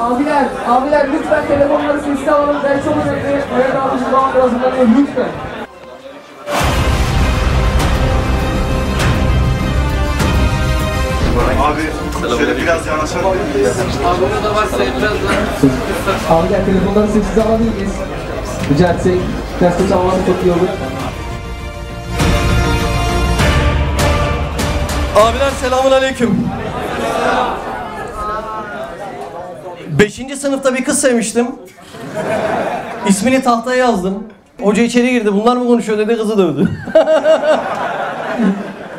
Abiler, abiler lütfen telefonları sessiz alalım. Ders olun evde. Öyle dağıtıcı zaman hazırlanıyor lütfen. Abi şöyle biraz yanaşalım. Abiler telefonları sessiz alabilir miyiz? Rica etsek. Derste çalmanız çok iyi olur. Abiler selamun aleyküm. Beşinci sınıfta bir kız sevmiştim. İsmini tahtaya yazdım. Hoca içeri girdi. Bunlar mı konuşuyor dedi kızı dövdü.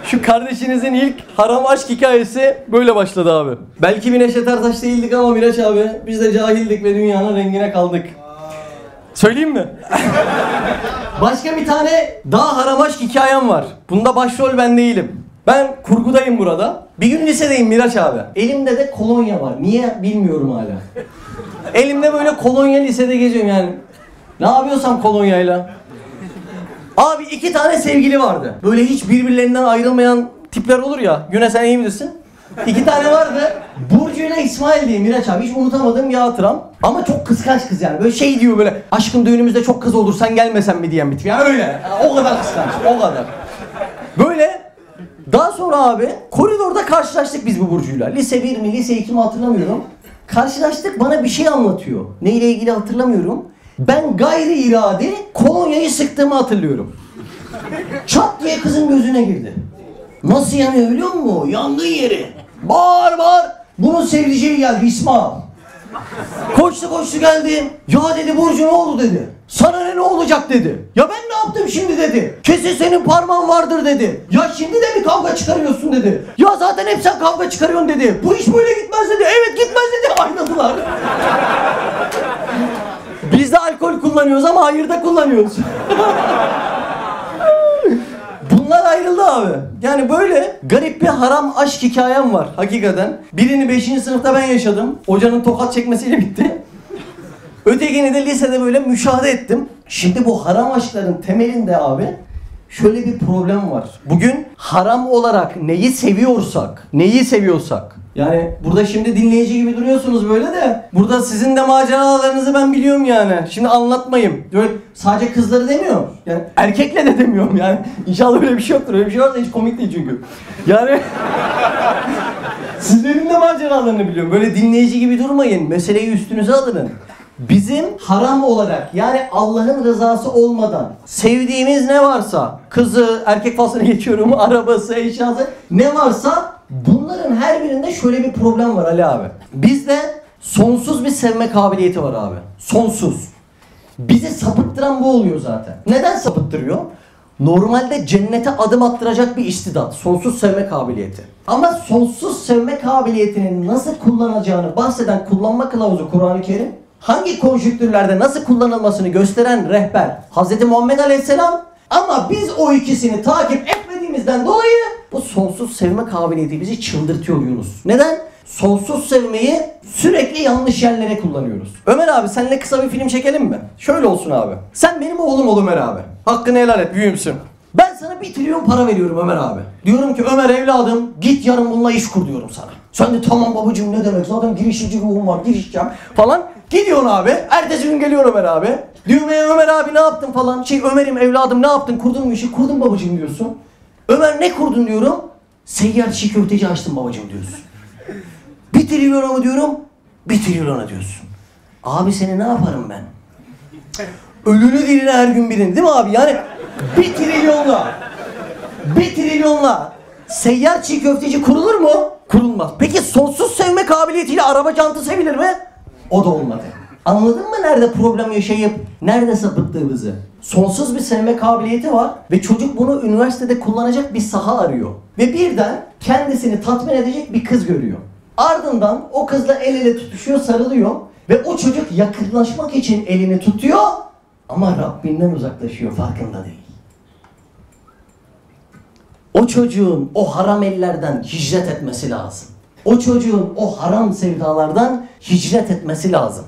Şu kardeşinizin ilk haram aşk hikayesi böyle başladı abi. Belki bir Neşet Ertaş değildik ama Miraç abi biz de cahildik ve dünyanın rengine kaldık. Söyleyeyim mi? Başka bir tane daha haram aşk hikayem var. Bunda başrol ben değilim. Ben kurgudayım burada. Bir gün lisedeyim Miraç abi. Elimde de kolonya var. Niye bilmiyorum hala. Elimde böyle kolonya lisede geziyorum yani. Ne yapıyorsam kolonyayla. Abi iki tane sevgili vardı. Böyle hiç birbirlerinden ayrılmayan tipler olur ya. Güne sen iyi bilirsin. İki tane vardı. Burcu ile İsmail diye Miraç abi. Hiç unutamadığım bir hatıram. Ama çok kıskanç kız yani. Böyle şey diyor böyle. Aşkım düğünümüzde çok kız olur sen gelmesen mi diyen bir tip. Yani öyle. O kadar kıskanç. O kadar. Böyle daha sonra abi koridorda karşılaştık biz bu Burcu'yla. Lise 1 mi lise 2 mi hatırlamıyorum. Karşılaştık bana bir şey anlatıyor. Neyle ilgili hatırlamıyorum. Ben gayri irade kolonyayı sıktığımı hatırlıyorum. Çat diye kızın gözüne girdi. Nasıl yanıyor biliyor musun? Yandığı yeri. Bağır bağır. Bunun sevdiceği geldi İsmail. Koştu koştu geldi. Ya dedi Burcu ne oldu dedi. Sana ne ne olacak dedi. Ya ben ne yaptım şimdi dedi. Kesin senin parmağın vardır dedi. Ya şimdi de mi kavga çıkarıyorsun dedi. Ya zaten hep sen kavga çıkarıyorsun dedi. Bu iş böyle gitmez dedi. Evet gitmez dedi. Aynadılar. Biz de alkol kullanıyoruz ama hayırda kullanıyoruz. Bunlar ayrıldı abi. Yani böyle garip bir haram aşk hikayem var hakikaten. Birini 5. sınıfta ben yaşadım. Hocanın tokat çekmesiyle bitti. Ötekini de lisede böyle müşahede ettim. Şimdi bu haram aşkların temelinde abi şöyle bir problem var. Bugün haram olarak neyi seviyorsak, neyi seviyorsak. Yani burada şimdi dinleyici gibi duruyorsunuz böyle de burada sizin de maceralarınızı ben biliyorum yani. Şimdi anlatmayayım. Böyle sadece kızları demiyorum. Yani erkekle de demiyorum yani. İnşallah öyle bir şey yoktur. Öyle bir şey varsa hiç komik değil çünkü. Yani Sizlerin de maceralarını biliyorum. Böyle dinleyici gibi durmayın. Meseleyi üstünüze alın. Bizim haram olarak yani Allah'ın rızası olmadan sevdiğimiz ne varsa kızı, erkek faslına geçiyorum, arabası, eşyası ne varsa bunların her birinde şöyle bir problem var Ali abi. Bizde sonsuz bir sevme kabiliyeti var abi. Sonsuz. Bizi sapıttıran bu oluyor zaten. Neden sapıttırıyor? Normalde cennete adım attıracak bir istidat. Sonsuz sevme kabiliyeti. Ama sonsuz sevme kabiliyetini nasıl kullanacağını bahseden kullanma kılavuzu Kur'an-ı Kerim hangi konjüktürlerde nasıl kullanılmasını gösteren rehber Hz. Muhammed Aleyhisselam ama biz o ikisini takip etmediğimizden dolayı bu sonsuz sevme kabiliyeti bizi çıldırtıyor Yunus. Neden? Sonsuz sevmeyi sürekli yanlış yerlere kullanıyoruz. Ömer abi seninle kısa bir film çekelim mi? Şöyle olsun abi. Sen benim oğlum ol Ömer abi. Hakkını helal et büyüğümsün. Ben sana bir trilyon para veriyorum Ömer abi. Diyorum ki Ömer evladım git yarın bununla iş kur diyorum sana. Sen de tamam babacığım ne demek zaten girişimci ruhum var girişeceğim falan. Gidiyorsun abi. Ertesi gün geliyor Ömer abi. Diyorum ya Ömer abi ne yaptın falan. Şey Ömer'im evladım ne yaptın kurdun mu işi? Kurdum babacığım diyorsun. Ömer ne kurdun diyorum. Seyyar çiğ köfteci açtım babacığım diyorsun. Trilyona mı diyorum? Bir trilyona diyorsun. Abi seni ne yaparım ben? Ölünü diline her gün birini değil mi abi? Yani bir trilyonla bir trilyonla seyyar çiğ köfteci kurulur mu? Kurulmaz. Peki sonsuz sevme kabiliyetiyle araba cantı sevilir mi? O da olmadı. Anladın mı nerede problem yaşayıp nerede sapıttığımızı? Sonsuz bir sevme kabiliyeti var ve çocuk bunu üniversitede kullanacak bir saha arıyor. Ve birden kendisini tatmin edecek bir kız görüyor. Ardından o kızla el ele tutuşuyor, sarılıyor ve o çocuk yakınlaşmak için elini tutuyor ama Rabbinden uzaklaşıyor farkında değil. O çocuğun o haram ellerden hicret etmesi lazım. O çocuğun o haram sevdalardan hicret etmesi lazım.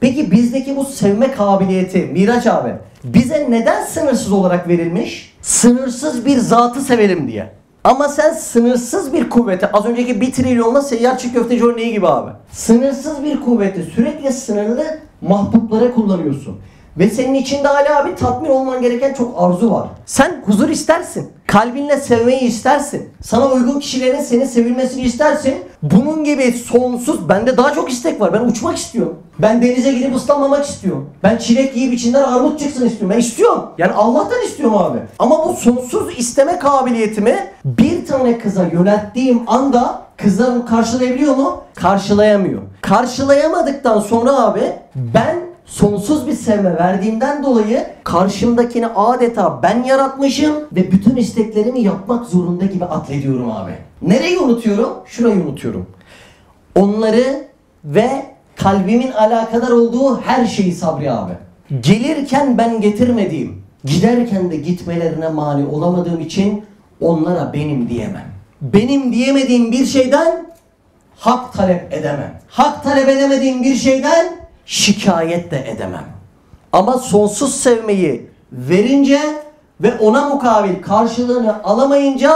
Peki bizdeki bu sevme kabiliyeti Miraç abi bize neden sınırsız olarak verilmiş? Sınırsız bir zatı sevelim diye. Ama sen sınırsız bir kuvvete, az önceki bir trilyonla seyyar çiğ köfteci örneği gibi abi. Sınırsız bir kuvveti sürekli sınırlı mahbublara kullanıyorsun. Ve senin içinde hala bir tatmin olman gereken çok arzu var. Sen huzur istersin. Kalbinle sevmeyi istersin. Sana uygun kişilerin senin sevilmesini istersin. Bunun gibi sonsuz, bende daha çok istek var. Ben uçmak istiyorum. Ben denize gidip ıslanmamak istiyorum. Ben çilek yiyip içinden armut çıksın istiyorum. Ben istiyorum. Yani Allah'tan istiyorum abi. Ama bu sonsuz isteme kabiliyetimi bir tane kıza yönelttiğim anda kızlar karşılayabiliyor mu? Karşılayamıyor. Karşılayamadıktan sonra abi ben sonsuz bir sevme verdiğimden dolayı karşımdakini adeta ben yaratmışım ve bütün isteklerimi yapmak zorunda gibi atlediyorum abi. Nereyi unutuyorum? Şurayı unutuyorum. Onları ve kalbimin alakadar olduğu her şeyi Sabri abi. Gelirken ben getirmediğim, giderken de gitmelerine mani olamadığım için onlara benim diyemem. Benim diyemediğim bir şeyden hak talep edemem. Hak talep edemediğim bir şeyden şikayet de edemem. Ama sonsuz sevmeyi verince ve ona mukabil karşılığını alamayınca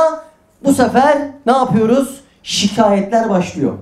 bu sefer ne yapıyoruz? Şikayetler başlıyor.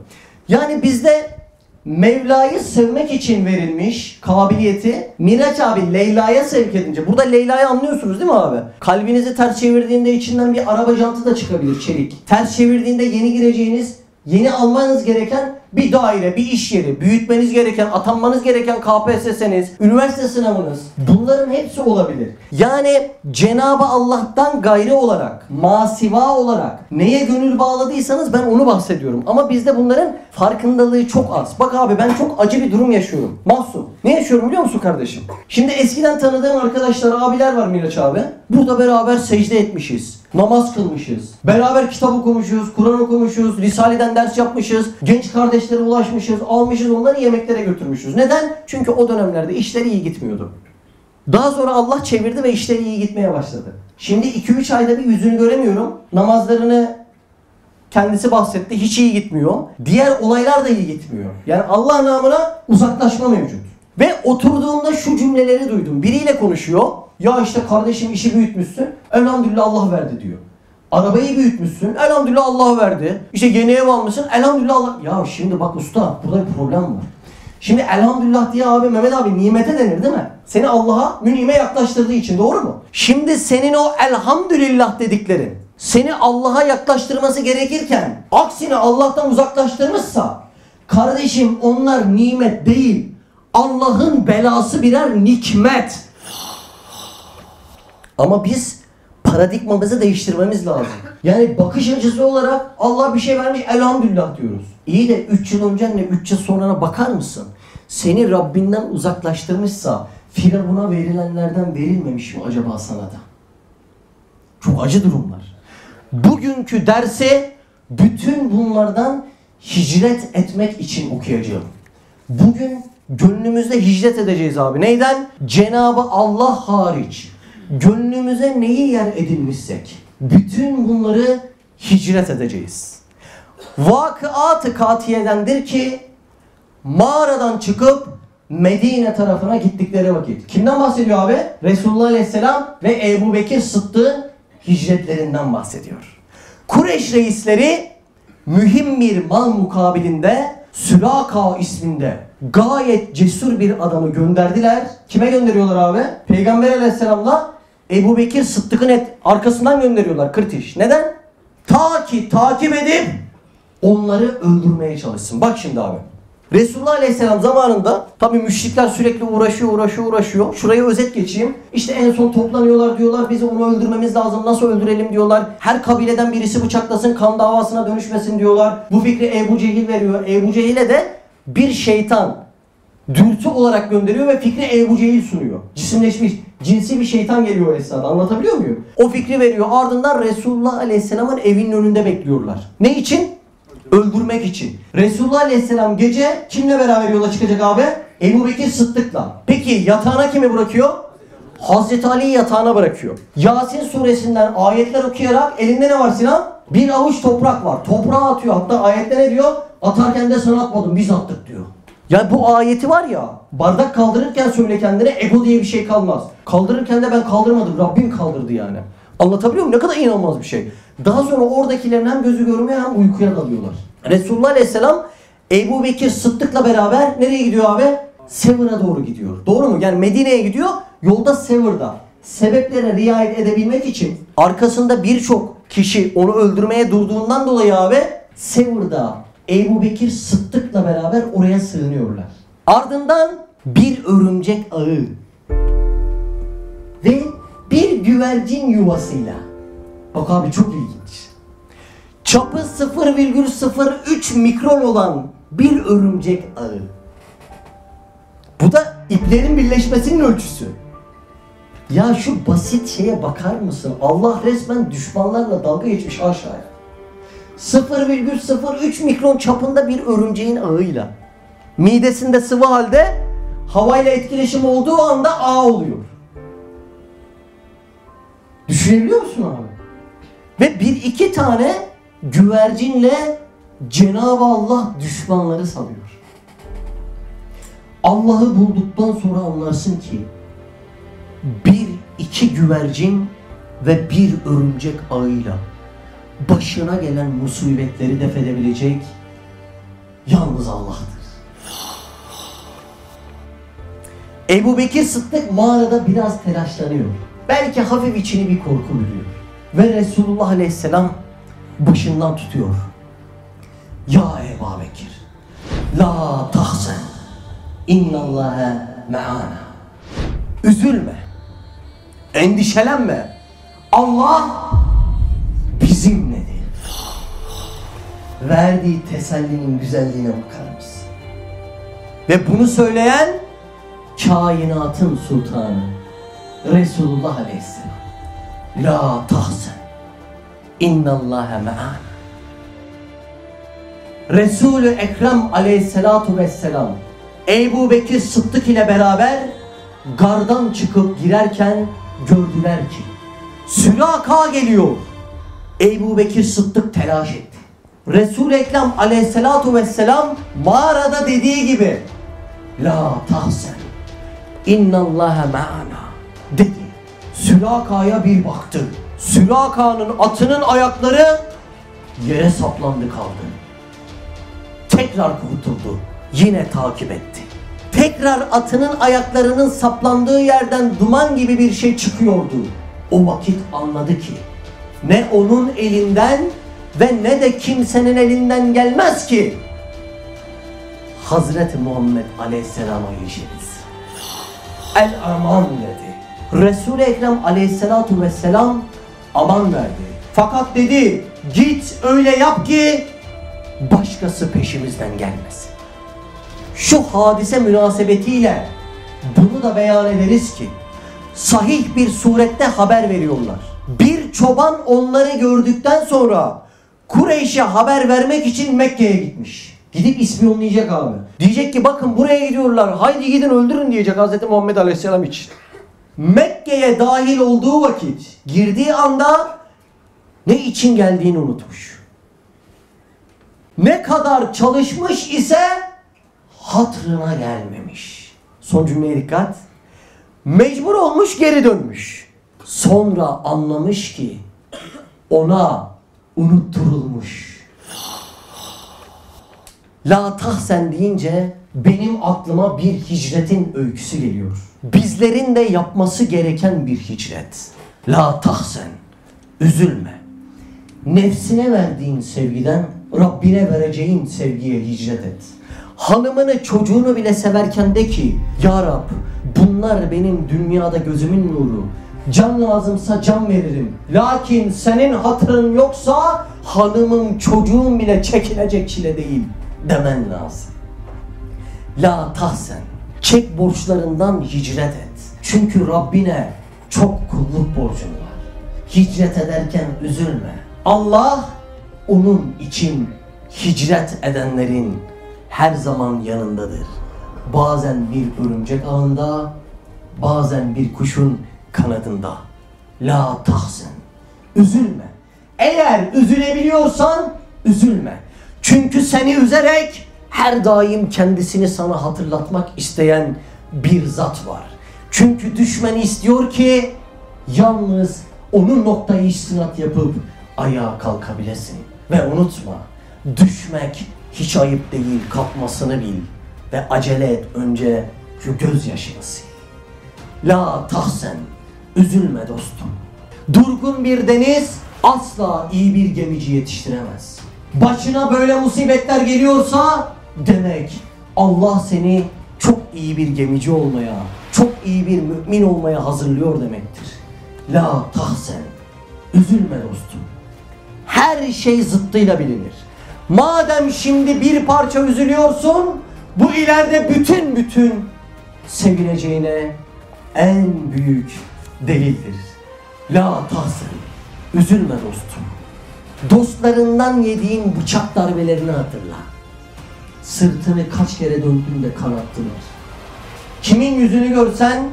Yani bizde Mevla'yı sevmek için verilmiş kabiliyeti Miraç abi Leyla'ya sevk edince. Burada Leyla'yı anlıyorsunuz değil mi abi? Kalbinizi ters çevirdiğinde içinden bir araba jantı da çıkabilir çelik. Ters çevirdiğinde yeni gireceğiniz, yeni almanız gereken bir daire, bir iş yeri, büyütmeniz gereken, atanmanız gereken KPSS'niz, üniversite sınavınız. Bunların hepsi olabilir. Yani Cenabı Allah'tan gayri olarak, masiva olarak neye gönül bağladıysanız ben onu bahsediyorum. Ama bizde bunların farkındalığı çok az. Bak abi ben çok acı bir durum yaşıyorum. Mahsun. Ne yaşıyorum biliyor musun kardeşim? Şimdi eskiden tanıdığım arkadaşlar, abiler var Miraç abi. Burada beraber secde etmişiz. Namaz kılmışız. Beraber kitap okumuşuz, Kur'an okumuşuz, Risale'den ders yapmışız. Genç kardeşlere ulaşmışız, almışız onları yemeklere götürmüşüz. Neden? Çünkü o dönemlerde işleri iyi gitmiyordu. Daha sonra Allah çevirdi ve işleri iyi gitmeye başladı. Şimdi 2-3 ayda bir yüzünü göremiyorum. Namazlarını kendisi bahsetti. Hiç iyi gitmiyor. Diğer olaylar da iyi gitmiyor. Yani Allah namına uzaklaşma mevcut. Ve oturduğumda şu cümleleri duydum. Biriyle konuşuyor. Ya işte kardeşim işi büyütmüşsün. Elhamdülillah Allah verdi diyor. Arabayı büyütmüşsün. Elhamdülillah Allah verdi. İşte yeni ev almışsın. Elhamdülillah Allah... Ya şimdi bak usta burada bir problem var. Şimdi elhamdülillah diye abi Mehmet abi nimete denir değil mi? Seni Allah'a münime yaklaştırdığı için doğru mu? Şimdi senin o elhamdülillah dediklerin seni Allah'a yaklaştırması gerekirken aksine Allah'tan uzaklaştırmışsa kardeşim onlar nimet değil Allah'ın belası birer nikmet. Ama biz paradigmamızı değiştirmemiz lazım. Yani bakış açısı olarak Allah bir şey vermiş elhamdülillah diyoruz. İyi de 3 yıl önce ne 3 yıl sonrana bakar mısın? Seni Rabbinden uzaklaştırmışsa Firavun'a verilenlerden verilmemiş mi acaba sana da? Çok acı durumlar. Bugünkü dersi bütün bunlardan hicret etmek için okuyacağım. Bugün gönlümüzde hicret edeceğiz abi. Neyden? Cenabı Allah hariç gönlümüze neyi yer edinmişsek bütün bunları hicret edeceğiz. Vakıat-ı katiyedendir ki mağaradan çıkıp Medine tarafına gittikleri vakit. Kimden bahsediyor abi? Resulullah Aleyhisselam ve Ebu Bekir Sıddık'ın hicretlerinden bahsediyor. Kureyş reisleri mühim bir mal mukabilinde Sülaka isminde gayet cesur bir adamı gönderdiler. Kime gönderiyorlar abi? Peygamber aleyhisselamla Ebu Bekir Sıddık'ın et arkasından gönderiyorlar Kırtiş. Neden? Ta ki takip edip onları öldürmeye çalışsın. Bak şimdi abi. Resulullah Aleyhisselam zamanında tabi müşrikler sürekli uğraşıyor uğraşıyor uğraşıyor. Şuraya özet geçeyim. İşte en son toplanıyorlar diyorlar bizi onu öldürmemiz lazım. Nasıl öldürelim diyorlar. Her kabileden birisi bıçaklasın kan davasına dönüşmesin diyorlar. Bu fikri Ebu Cehil veriyor. Ebu Cehil'e de bir şeytan dürtü olarak gönderiyor ve fikri Ebu Cehil sunuyor. Cisimleşmiş, cinsi bir şeytan geliyor esnada. Anlatabiliyor muyum? O fikri veriyor. Ardından Resulullah Aleyhisselam'ın evinin önünde bekliyorlar. Ne için? Öldürmek için. Resulullah Aleyhisselam gece kimle beraber yola çıkacak abi? Ebu Bekir Sıddık'la. Peki yatağına kimi bırakıyor? Hazreti Ali'yi yatağına bırakıyor. Yasin suresinden ayetler okuyarak elinde ne var Sinan? Bir avuç toprak var. Toprağa atıyor. Hatta ayette ne diyor? Atarken de sana atmadım biz attık diyor. Ya bu ayeti var ya bardak kaldırırken söyle kendine ego diye bir şey kalmaz. Kaldırırken de ben kaldırmadım Rabbim kaldırdı yani. Anlatabiliyor muyum? Ne kadar inanılmaz bir şey. Daha sonra oradakilerin hem gözü görmüyor hem uykuya dalıyorlar. Resulullah Aleyhisselam Ebu Bekir Sıddık'la beraber nereye gidiyor abi? Sevir'a doğru gidiyor. Doğru mu? Yani Medine'ye gidiyor. Yolda Sevir'da. Sebeplere riayet edebilmek için arkasında birçok kişi onu öldürmeye durduğundan dolayı abi Sevir'da Ebu Bekir Sıddık'la beraber oraya sığınıyorlar. Ardından bir örümcek ağı ve bir güvercin yuvasıyla. Bak abi çok ilginç. Çapı 0,03 mikron olan bir örümcek ağı. Bu da iplerin birleşmesinin ölçüsü. Ya şu basit şeye bakar mısın? Allah resmen düşmanlarla dalga geçmiş aşağıya. 0,03 mikron çapında bir örümceğin ağıyla. Midesinde sıvı halde havayla etkileşim olduğu anda ağ oluyor. Düşünebiliyor musun abi? Ve bir iki tane güvercinle Cenab-ı Allah düşmanları salıyor. Allah'ı bulduktan sonra anlarsın ki bir iki güvercin ve bir örümcek ağıyla başına gelen musibetleri def edebilecek yalnız Allah'tır. Ebu Bekir Sıddık mağarada biraz telaşlanıyor. Belki hafif içini bir korku bürüyor. Ve Resulullah Aleyhisselam başından tutuyor. Ya Ebu Bekir, la tahzen, innallâhe me'ana. Üzülme, endişelenme. Allah bizimledir. Verdiği tesellinin güzelliğine bakar mısın? Ve bunu söyleyen kainatın sultanı Resulullah Aleyhisselam. La tahzen. İnnallâhe me'an. Resulü Ekrem Aleyhisselatu Vesselam Ebu Bekir Sıddık ile beraber gardan çıkıp girerken gördüler ki Sülaka geliyor. Ebu Bekir Sıddık telaş etti. Resul-i Ekrem Aleyhisselatu Vesselam mağarada dediği gibi La tahsen İnnallâhe me'ana. Sülaka'ya bir baktı. Sülaka'nın atının ayakları yere saplandı kaldı. Tekrar kurtuldu. Yine takip etti. Tekrar atının ayaklarının saplandığı yerden duman gibi bir şey çıkıyordu. O vakit anladı ki ne onun elinden ve ne de kimsenin elinden gelmez ki Hazreti Muhammed Aleyhisselam'a işiniz. El aman dedi. Resul-i Ekrem aleyhissalatu vesselam aman verdi. Fakat dedi git öyle yap ki başkası peşimizden gelmesin. Şu hadise münasebetiyle bunu da beyan ederiz ki sahih bir surette haber veriyorlar. Bir çoban onları gördükten sonra Kureyş'e haber vermek için Mekke'ye gitmiş. Gidip ispiyonlayacak abi. Diyecek ki bakın buraya gidiyorlar. Haydi gidin öldürün diyecek Hz. Muhammed Aleyhisselam için. Mekke'ye dahil olduğu vakit girdiği anda ne için geldiğini unutmuş. Ne kadar çalışmış ise hatırına gelmemiş. Son cümleye dikkat. Mecbur olmuş geri dönmüş. Sonra anlamış ki ona unutturulmuş. La tahsen deyince benim aklıma bir hicretin öyküsü geliyor. Bizlerin de yapması gereken bir hicret. La tahsen. Üzülme. Nefsine verdiğin sevgiden Rabbine vereceğin sevgiye hicret et. Hanımını çocuğunu bile severken de ki Ya Rab bunlar benim dünyada gözümün nuru. Can lazımsa can veririm. Lakin senin hatırın yoksa hanımım çocuğum bile çekilecek çile değil demen lazım. La tahsen. Çek borçlarından hicret et. Çünkü Rabbine çok kulluk borcun var. Hicret ederken üzülme. Allah onun için hicret edenlerin her zaman yanındadır. Bazen bir örümcek ağında, bazen bir kuşun kanadında. La tahsen. Üzülme. Eğer üzülebiliyorsan üzülme. Çünkü seni üzerek her daim kendisini sana hatırlatmak isteyen bir zat var. Çünkü düşman istiyor ki yalnız onun noktayı istinat yapıp ayağa kalkabilesin. Ve unutma, düşmek hiç ayıp değil, kalkmasını bil. Ve acele et önce şu gözyaşını sil. La tahsen, üzülme dostum. Durgun bir deniz asla iyi bir gemici yetiştiremez. Başına böyle musibetler geliyorsa demek Allah seni çok iyi bir gemici olmaya, çok iyi bir mümin olmaya hazırlıyor demektir. La tahsen, üzülme dostum. Her şey zıttıyla bilinir. Madem şimdi bir parça üzülüyorsun, bu ileride bütün bütün sevineceğine en büyük delildir. La tahsen, üzülme dostum. Dostlarından yediğin bıçak darbelerini hatırla. Sırtını kaç kere döndüğünde kanattılar. Kimin yüzünü görsen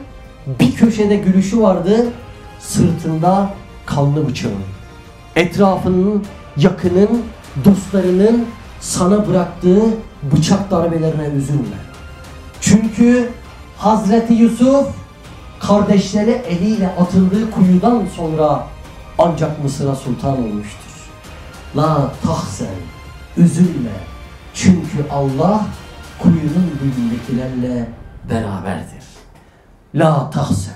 bir köşede gülüşü vardı, sırtında kanlı bıçağın. Etrafının, yakının, dostlarının sana bıraktığı bıçak darbelerine üzülme. Çünkü Hazreti Yusuf kardeşleri eliyle atıldığı kuyudan sonra ancak Mısır'a sultan olmuştur. La tahsen, üzülme. Çünkü Allah kuyunun dibindekilerle beraberdir. La tahsen.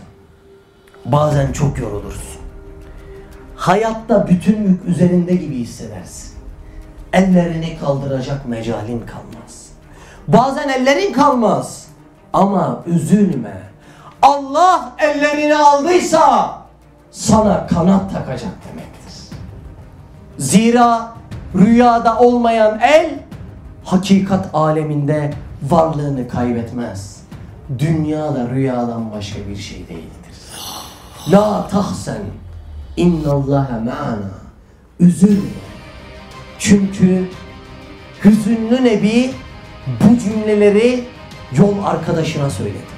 Bazen çok yorulursun. Hayatta bütün yük üzerinde gibi hissedersin. Ellerini kaldıracak mecalin kalmaz. Bazen ellerin kalmaz. Ama üzülme. Allah ellerini aldıysa sana kanat takacak demektir. Zira rüyada olmayan el hakikat aleminde varlığını kaybetmez. Dünya da rüyadan başka bir şey değildir. La tahsen innallaha ma'ana. Üzülme. Çünkü hüzünlü Nebi bu cümleleri yol arkadaşına söyledi.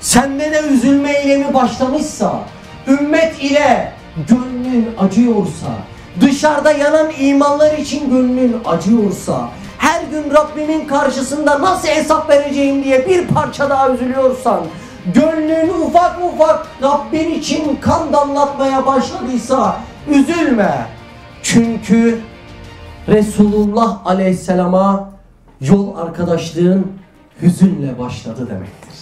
Sende de üzülme eylemi başlamışsa, ümmet ile gönlün acıyorsa, dışarıda yanan imanlar için gönlün acıyorsa, her gün Rabbimin karşısında nasıl hesap vereceğim diye bir parça daha üzülüyorsan, gönlün ufak ufak Rabbin için kan damlatmaya başladıysa üzülme. Çünkü Resulullah Aleyhisselam'a yol arkadaşlığın hüzünle başladı demektir.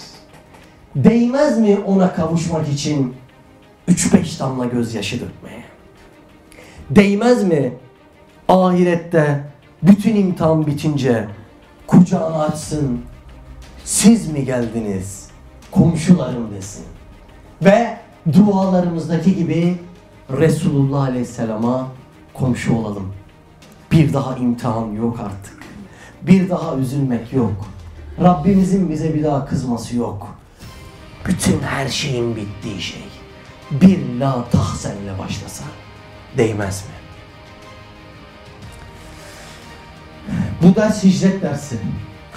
Değmez mi ona kavuşmak için 3-5 damla gözyaşı dökmeye? Değmez mi ahirette bütün imtihan bitince kucağını açsın, siz mi geldiniz, komşularım desin. Ve dualarımızdaki gibi Resulullah Aleyhisselam'a komşu olalım. Bir daha imtihan yok artık. Bir daha üzülmek yok. Rabbimizin bize bir daha kızması yok. Bütün her şeyin bittiği şey. Bir la tahsenle başlasa değmez mi? Bu ders hicret dersi.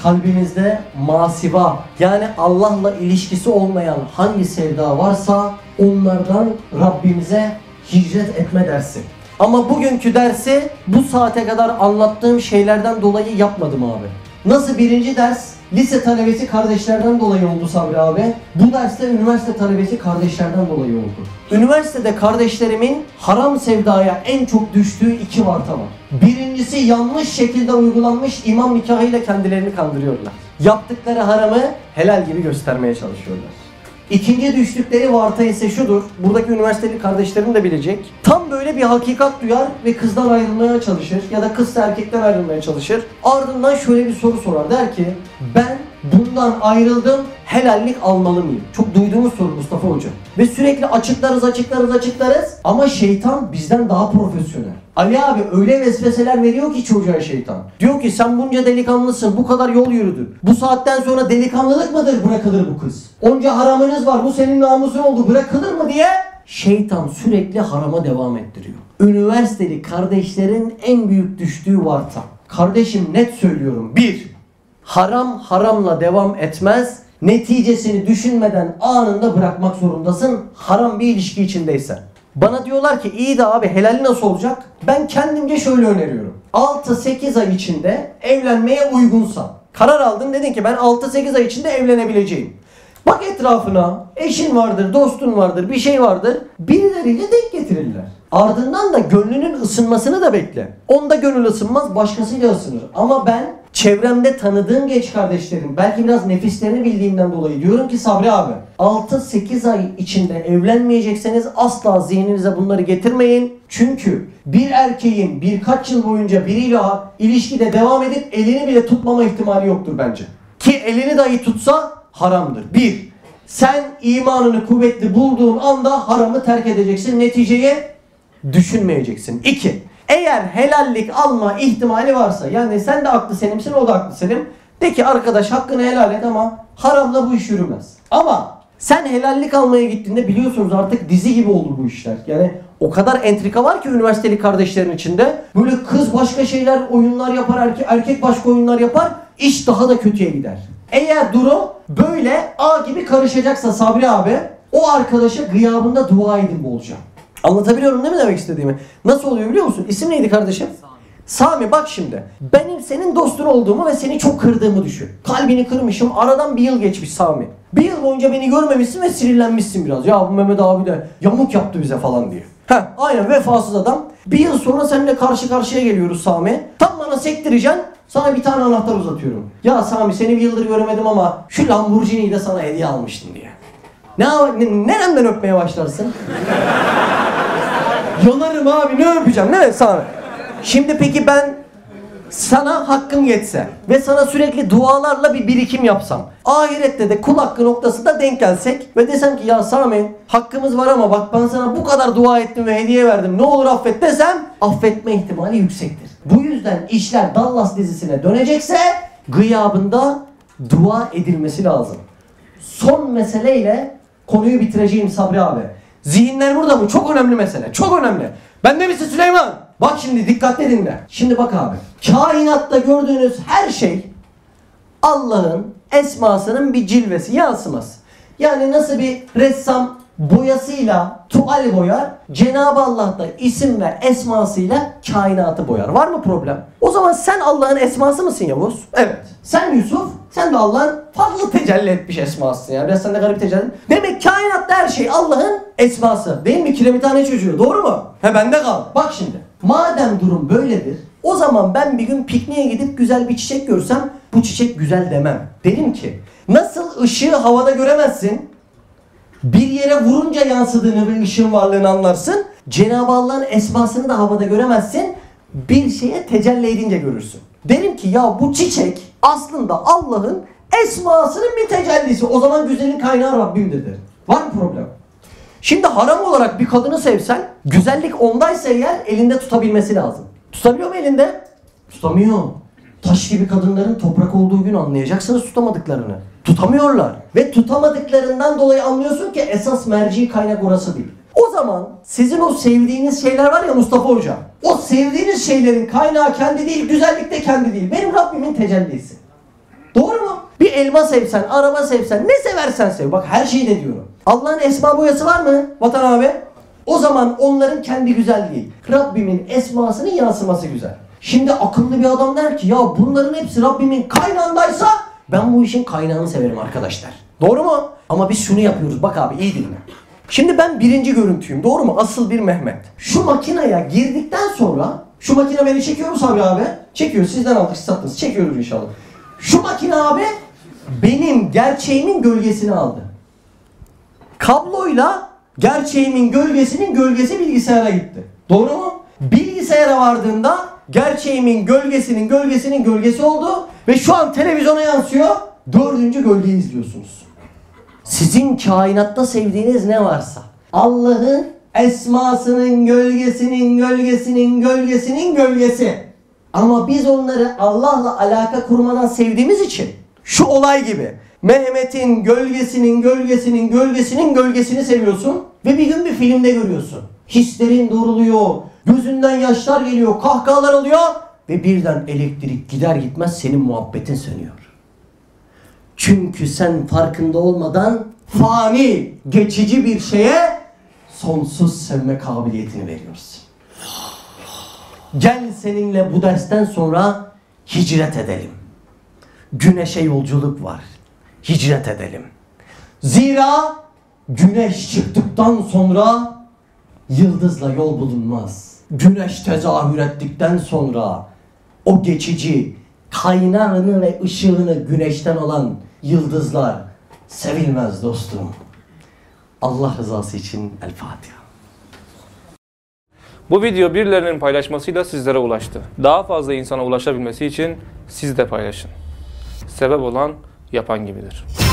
Kalbinizde masiva yani Allah'la ilişkisi olmayan hangi sevda varsa onlardan Rabbimize hicret etme dersi. Ama bugünkü dersi bu saate kadar anlattığım şeylerden dolayı yapmadım abi. Nasıl birinci ders lise talebesi kardeşlerden dolayı oldu Sabri abi. Bu derste üniversite talebesi kardeşlerden dolayı oldu. Üniversitede kardeşlerimin haram sevdaya en çok düştüğü iki varta var. Birincisi yanlış şekilde uygulanmış imam nikahıyla kendilerini kandırıyorlar. Yaptıkları haramı helal gibi göstermeye çalışıyorlar. İkinci düştükleri varta ise şudur. Buradaki üniversiteli kardeşlerim de bilecek. Tam böyle bir hakikat duyar ve kızdan ayrılmaya çalışır ya da kız erkekten ayrılmaya çalışır. Ardından şöyle bir soru sorar. Der ki ben bundan ayrıldım helallik almalı mıyım? Çok duyduğumuz soru Mustafa Hoca. Ve sürekli açıklarız açıklarız açıklarız ama şeytan bizden daha profesyonel. Ali abi öyle vesveseler veriyor ki çocuğa şeytan. Diyor ki sen bunca delikanlısın bu kadar yol yürüdün. Bu saatten sonra delikanlılık mıdır bırakılır bu kız? Onca haramınız var bu senin namusun oldu bırakılır mı diye şeytan sürekli harama devam ettiriyor. Üniversiteli kardeşlerin en büyük düştüğü varta. Kardeşim net söylüyorum. Bir, haram haramla devam etmez. Neticesini düşünmeden anında bırakmak zorundasın. Haram bir ilişki içindeysen. Bana diyorlar ki iyi de abi helali nasıl olacak? Ben kendimce şöyle öneriyorum. 6-8 ay içinde evlenmeye uygunsan. Karar aldın dedin ki ben 6-8 ay içinde evlenebileceğim. Bak etrafına eşin vardır, dostun vardır, bir şey vardır. Birileriyle denk getirirler. Ardından da gönlünün ısınmasını da bekle. Onda gönül ısınmaz, başkasıyla ısınır. Ama ben çevremde tanıdığım genç kardeşlerim, belki biraz nefislerini bildiğimden dolayı diyorum ki Sabri abi, 6-8 ay içinde evlenmeyecekseniz asla zihninize bunları getirmeyin. Çünkü bir erkeğin birkaç yıl boyunca biriyle ilişkide devam edip elini bile tutmama ihtimali yoktur bence. Ki elini dahi tutsa haramdır. Bir, sen imanını kuvvetli bulduğun anda haramı terk edeceksin. Neticeye düşünmeyeceksin. İki, eğer helallik alma ihtimali varsa yani sen de aklı senimsin o da aklı senim. De ki arkadaş hakkını helal et ama haramla bu iş yürümez. Ama sen helallik almaya gittiğinde biliyorsunuz artık dizi gibi oldu bu işler. Yani o kadar entrika var ki üniversiteli kardeşlerin içinde. Böyle kız başka şeyler, oyunlar yapar, erkek, başka oyunlar yapar. İş daha da kötüye gider. Eğer durum böyle A gibi karışacaksa Sabri abi o arkadaşa gıyabında dua edin bolca. Anlatabiliyorum değil mi demek istediğimi? Nasıl oluyor biliyor musun? İsim neydi kardeşim? Sami bak şimdi. Benim senin dostun olduğumu ve seni çok kırdığımı düşün. Kalbini kırmışım. Aradan bir yıl geçmiş Sami. Bir yıl boyunca beni görmemişsin ve sinirlenmişsin biraz. Ya bu Mehmet abi de yamuk yaptı bize falan diye. Heh, aynen vefasız adam. Bir yıl sonra seninle karşı karşıya geliyoruz Sami. Tam bana sektireceksin. Sana bir tane anahtar uzatıyorum. Ya Sami seni bir yıldır göremedim ama şu Lamborghini'yi de sana hediye almıştım diye. Ne, ne nereden öpmeye başlarsın? Yanarım abi ne öpeceğim ne Sami? Şimdi peki ben sana hakkım yetse ve sana sürekli dualarla bir birikim yapsam. Ahirette de kul hakkı noktasında denk gelsek ve desem ki ya Sami hakkımız var ama bak ben sana bu kadar dua ettim ve hediye verdim ne olur affet desem affetme ihtimali yüksektir. Bu yüzden işler Dallas dizisine dönecekse gıyabında dua edilmesi lazım. Son meseleyle konuyu bitireceğim Sabri abi. Zihinler burada mı? Çok önemli mesele. Çok önemli. Ben de misin Süleyman? Bak şimdi dikkatli dinle. Şimdi bak abi. Kainatta gördüğünüz her şey Allah'ın esmasının bir cilvesi, yansıması. Yani nasıl bir ressam boyasıyla tuval boyar, Cenab-ı Allah da isim ve esmasıyla kainatı boyar. Var mı problem? O zaman sen Allah'ın esması mısın Yavuz? Evet. Sen Yusuf, sen de Allah'ın farklı tecelli etmiş esmasısın yani. Biraz sende garip tecelli. Demek kainatta her şey Allah'ın esması. Değil mi? Kiremitane çocuğu. Doğru mu? He bende kal. Bak şimdi. Madem durum böyledir, o zaman ben bir gün pikniğe gidip güzel bir çiçek görsem bu çiçek güzel demem. Derim ki nasıl ışığı havada göremezsin, bir yere vurunca yansıdığını ve ışığın varlığını anlarsın. Cenab-ı Allah'ın esmasını da havada göremezsin. Bir şeye tecelli edince görürsün. Derim ki ya bu çiçek aslında Allah'ın esmasının bir tecellisi. O zaman güzelin kaynağı Rabbimdir derim. Var mı problem? Şimdi haram olarak bir kadını sevsen, güzellik ondaysa eğer elinde tutabilmesi lazım. Tutabiliyor mu elinde? Tutamıyor. Taş gibi kadınların toprak olduğu gün anlayacaksınız tutamadıklarını. Tutamıyorlar. Ve tutamadıklarından dolayı anlıyorsun ki esas merci kaynak orası değil. O zaman sizin o sevdiğiniz şeyler var ya Mustafa Hoca. O sevdiğiniz şeylerin kaynağı kendi değil, güzellik de kendi değil. Benim Rabbimin tecellisi. Doğru mu? Bir elma sevsen, araba sevsen, ne seversen sev. Bak her şeyi de diyorum. Allah'ın esma boyası var mı Vatan abi? O zaman onların kendi güzel değil. Rabbimin esmasının yansıması güzel. Şimdi akıllı bir adam der ki ya bunların hepsi Rabbimin kaynağındaysa ben bu işin kaynağını severim arkadaşlar. Doğru mu? Ama biz şunu yapıyoruz. Bak abi iyi dinle. Şimdi ben birinci görüntüyüm. Doğru mu? Asıl bir Mehmet. Şu makineye girdikten sonra şu makine beni çekiyor mu Sabri abi? Çekiyor. Sizden aldık sattınız. Çekiyoruz inşallah. Şu makine abi benim gerçeğimin gölgesini aldı. Kabloyla gerçeğimin gölgesinin gölgesi bilgisayara gitti. Doğru mu? Bilgisayara vardığında gerçeğimin gölgesinin gölgesinin gölgesi oldu ve şu an televizyona yansıyor. Dördüncü gölgeyi izliyorsunuz. Sizin kainatta sevdiğiniz ne varsa Allah'ın esmasının gölgesinin gölgesinin gölgesinin gölgesi. Ama biz onları Allah'la alaka kurmadan sevdiğimiz için şu olay gibi Mehmet'in gölgesinin gölgesinin gölgesinin gölgesini seviyorsun ve bir gün bir filmde görüyorsun. Hislerin doğruluyor, gözünden yaşlar geliyor, kahkahalar oluyor ve birden elektrik gider gitmez senin muhabbetin sönüyor. Çünkü sen farkında olmadan fani, geçici bir şeye sonsuz sevme kabiliyetini veriyorsun. Gel seninle bu dersten sonra hicret edelim. Güneşe yolculuk var. Hicret edelim. Zira güneş çıktıktan sonra Yıldızla yol bulunmaz. Güneş tezahür ettikten sonra o geçici kaynağını ve ışığını güneşten alan yıldızlar sevilmez dostum. Allah rızası için El Fatiha. Bu video birilerinin paylaşmasıyla sizlere ulaştı. Daha fazla insana ulaşabilmesi için siz de paylaşın. Sebep olan yapan gibidir.